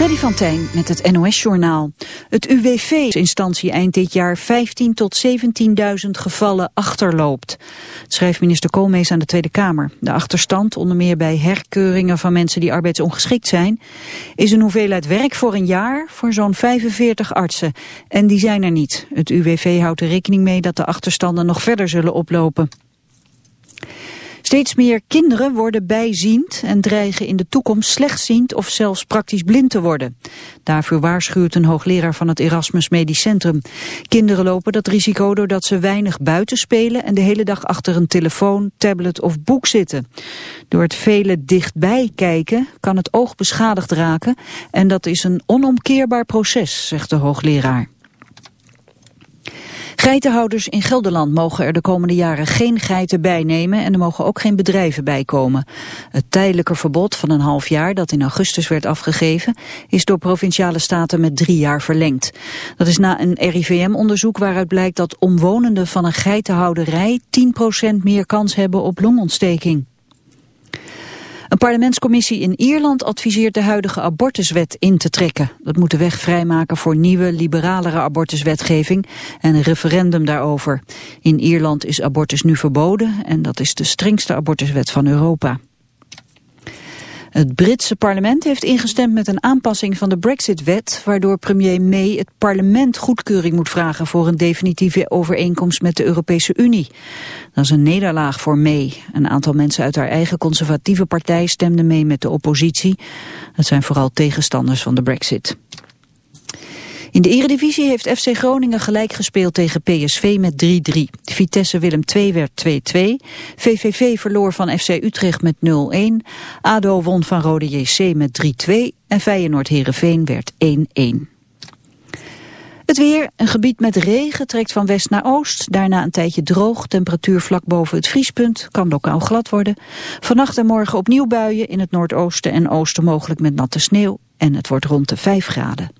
Freddy van Tijn met het NOS-journaal. Het UWV-instantie eind dit jaar 15 tot 17.000 gevallen achterloopt. Schrijft minister Koolmees aan de Tweede Kamer. De achterstand, onder meer bij herkeuringen van mensen die arbeidsongeschikt zijn... is een hoeveelheid werk voor een jaar voor zo'n 45 artsen. En die zijn er niet. Het UWV houdt er rekening mee dat de achterstanden nog verder zullen oplopen. Steeds meer kinderen worden bijziend en dreigen in de toekomst slechtziend of zelfs praktisch blind te worden. Daarvoor waarschuwt een hoogleraar van het Erasmus Medisch Centrum. Kinderen lopen dat risico doordat ze weinig buiten spelen en de hele dag achter een telefoon, tablet of boek zitten. Door het vele dichtbij kijken kan het oog beschadigd raken en dat is een onomkeerbaar proces, zegt de hoogleraar. Geitenhouders in Gelderland mogen er de komende jaren geen geiten bijnemen en er mogen ook geen bedrijven bijkomen. Het tijdelijke verbod van een half jaar dat in augustus werd afgegeven is door provinciale staten met drie jaar verlengd. Dat is na een RIVM-onderzoek waaruit blijkt dat omwonenden van een geitenhouderij 10% meer kans hebben op longontsteking. Een parlementscommissie in Ierland adviseert de huidige abortuswet in te trekken. Dat moet de weg vrijmaken voor nieuwe, liberalere abortuswetgeving en een referendum daarover. In Ierland is abortus nu verboden en dat is de strengste abortuswet van Europa. Het Britse parlement heeft ingestemd met een aanpassing van de Brexit-wet... waardoor premier May het parlement goedkeuring moet vragen... voor een definitieve overeenkomst met de Europese Unie. Dat is een nederlaag voor May. Een aantal mensen uit haar eigen conservatieve partij stemden mee met de oppositie. Dat zijn vooral tegenstanders van de Brexit. In de eredivisie heeft FC Groningen gelijk gespeeld tegen PSV met 3-3. Vitesse Willem II werd 2-2. VVV verloor van FC Utrecht met 0-1. ADO won van Rode JC met 3-2. En Feyenoord Herenveen werd 1-1. Het weer, een gebied met regen, trekt van west naar oost. Daarna een tijdje droog, temperatuur vlak boven het vriespunt. Kan lokaal glad worden. Vannacht en morgen opnieuw buien in het noordoosten en oosten mogelijk met natte sneeuw. En het wordt rond de 5 graden.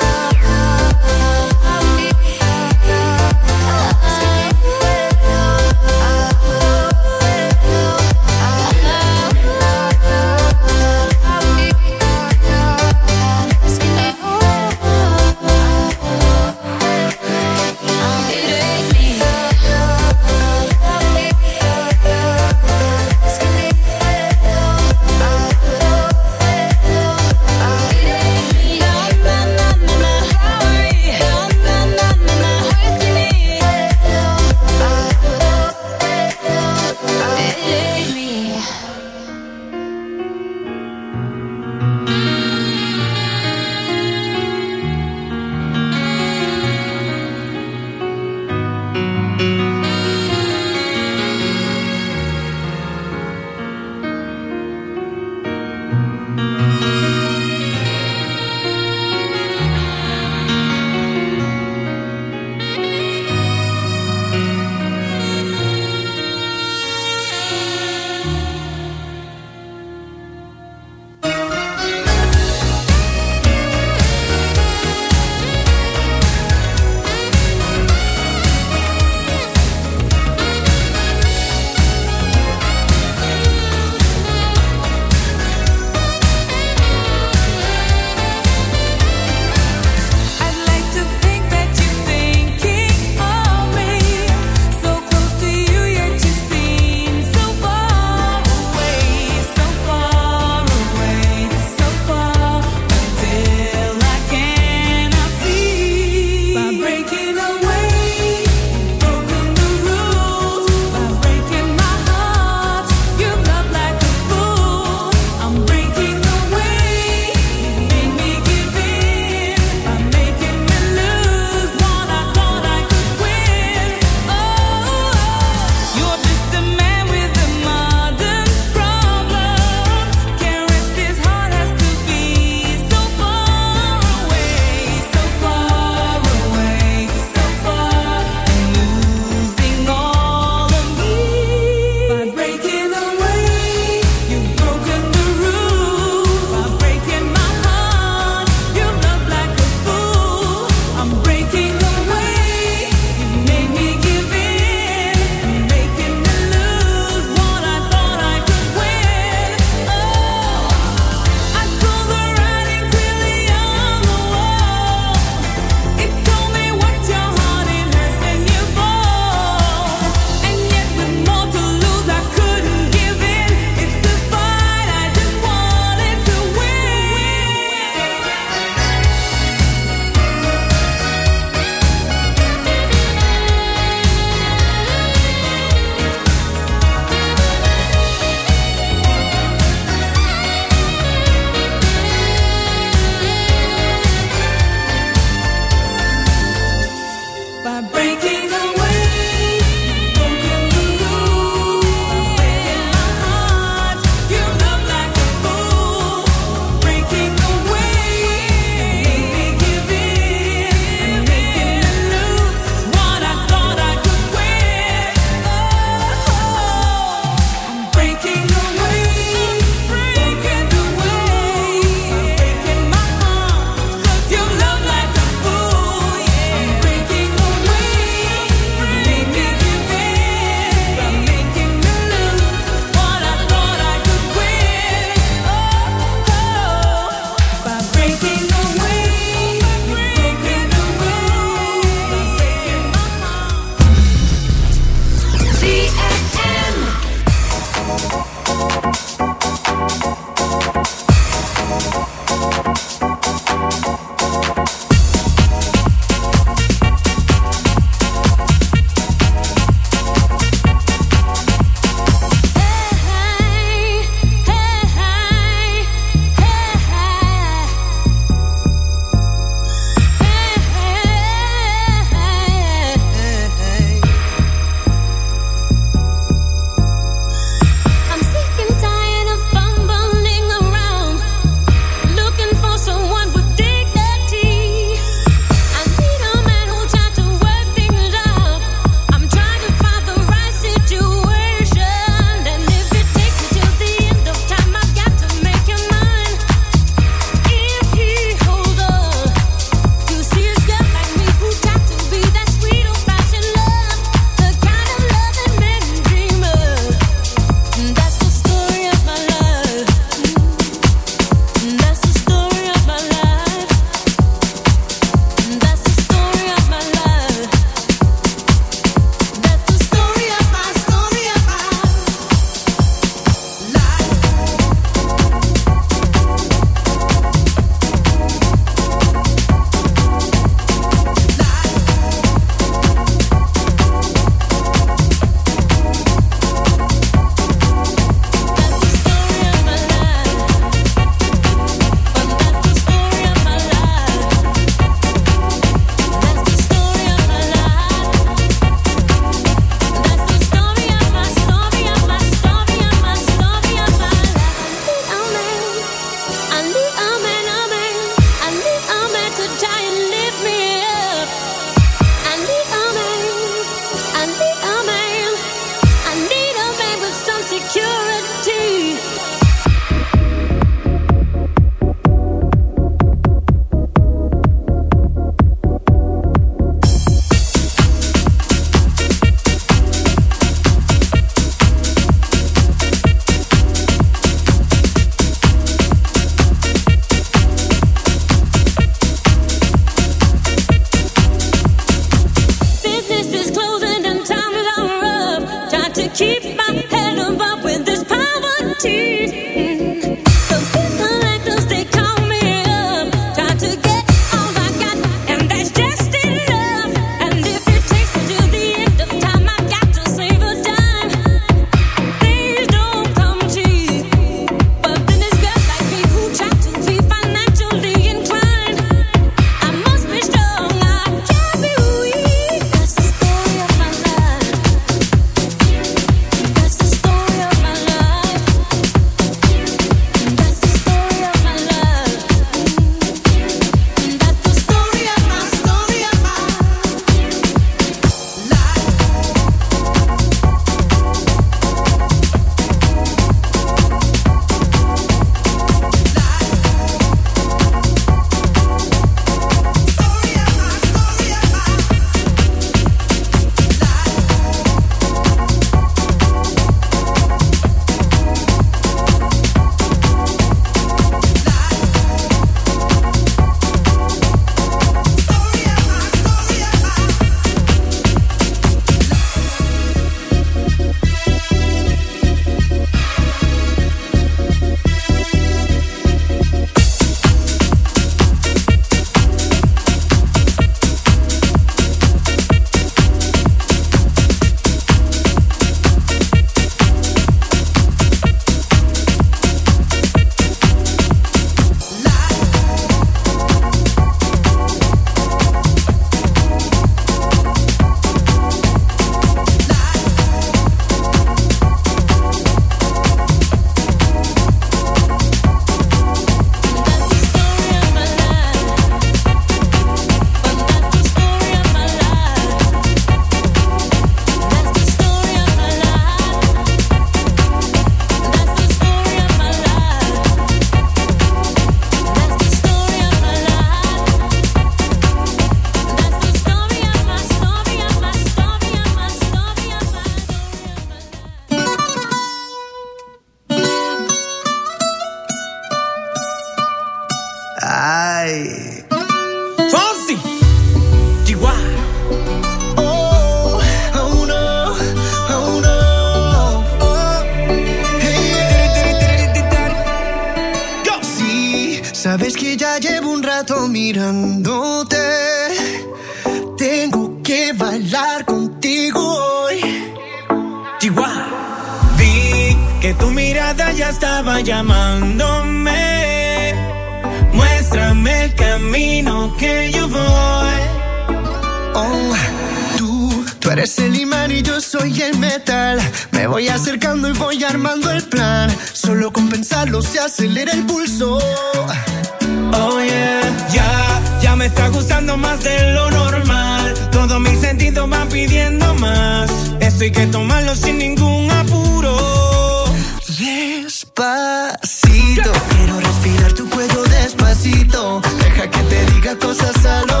cosas al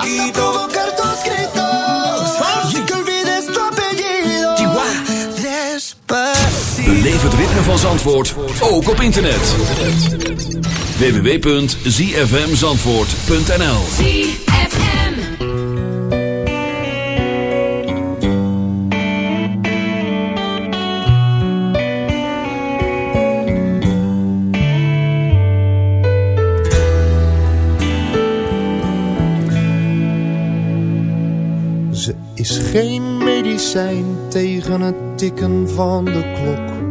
Ritme van Zandvoort, ook op internet. www.zfmzandvoort.nl ZFM. Ze is geen medicijn tegen het tikken van de klok.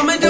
woman do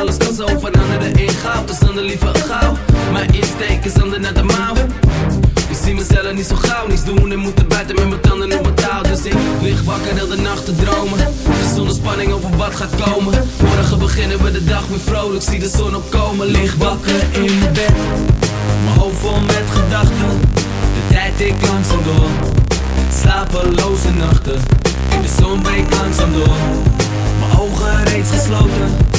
Alles kan zo veranderen in goud. Dus de liever gauw. Mijn insteek is ander naar de mouw. Ik zie mezelf niet zo gauw, niets doen en moeten buiten met mijn tanden op mijn touw. Dus ik lig wakker heel de nacht te dromen. Zonder spanning over wat gaat komen. Morgen beginnen we de dag weer vrolijk, zie de zon opkomen. Lig wakker in mijn bed, mijn hoofd vol met gedachten. De tijd ik langzaam door, slapeloze nachten. In de zon breekt langzaam door, mijn ogen reeds gesloten.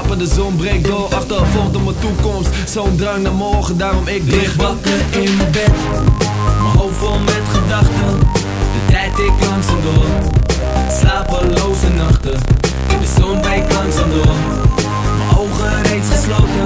slapen, de zon breekt door Achtervolgd op mijn toekomst, zo'n drang naar morgen Daarom ik lig wakker in mijn bed. Mijn hoofd vol met gedachten De tijd ik langzaam door. Slapeloze nachten de zon breekt langzaam door. Mijn ogen reeds gesloten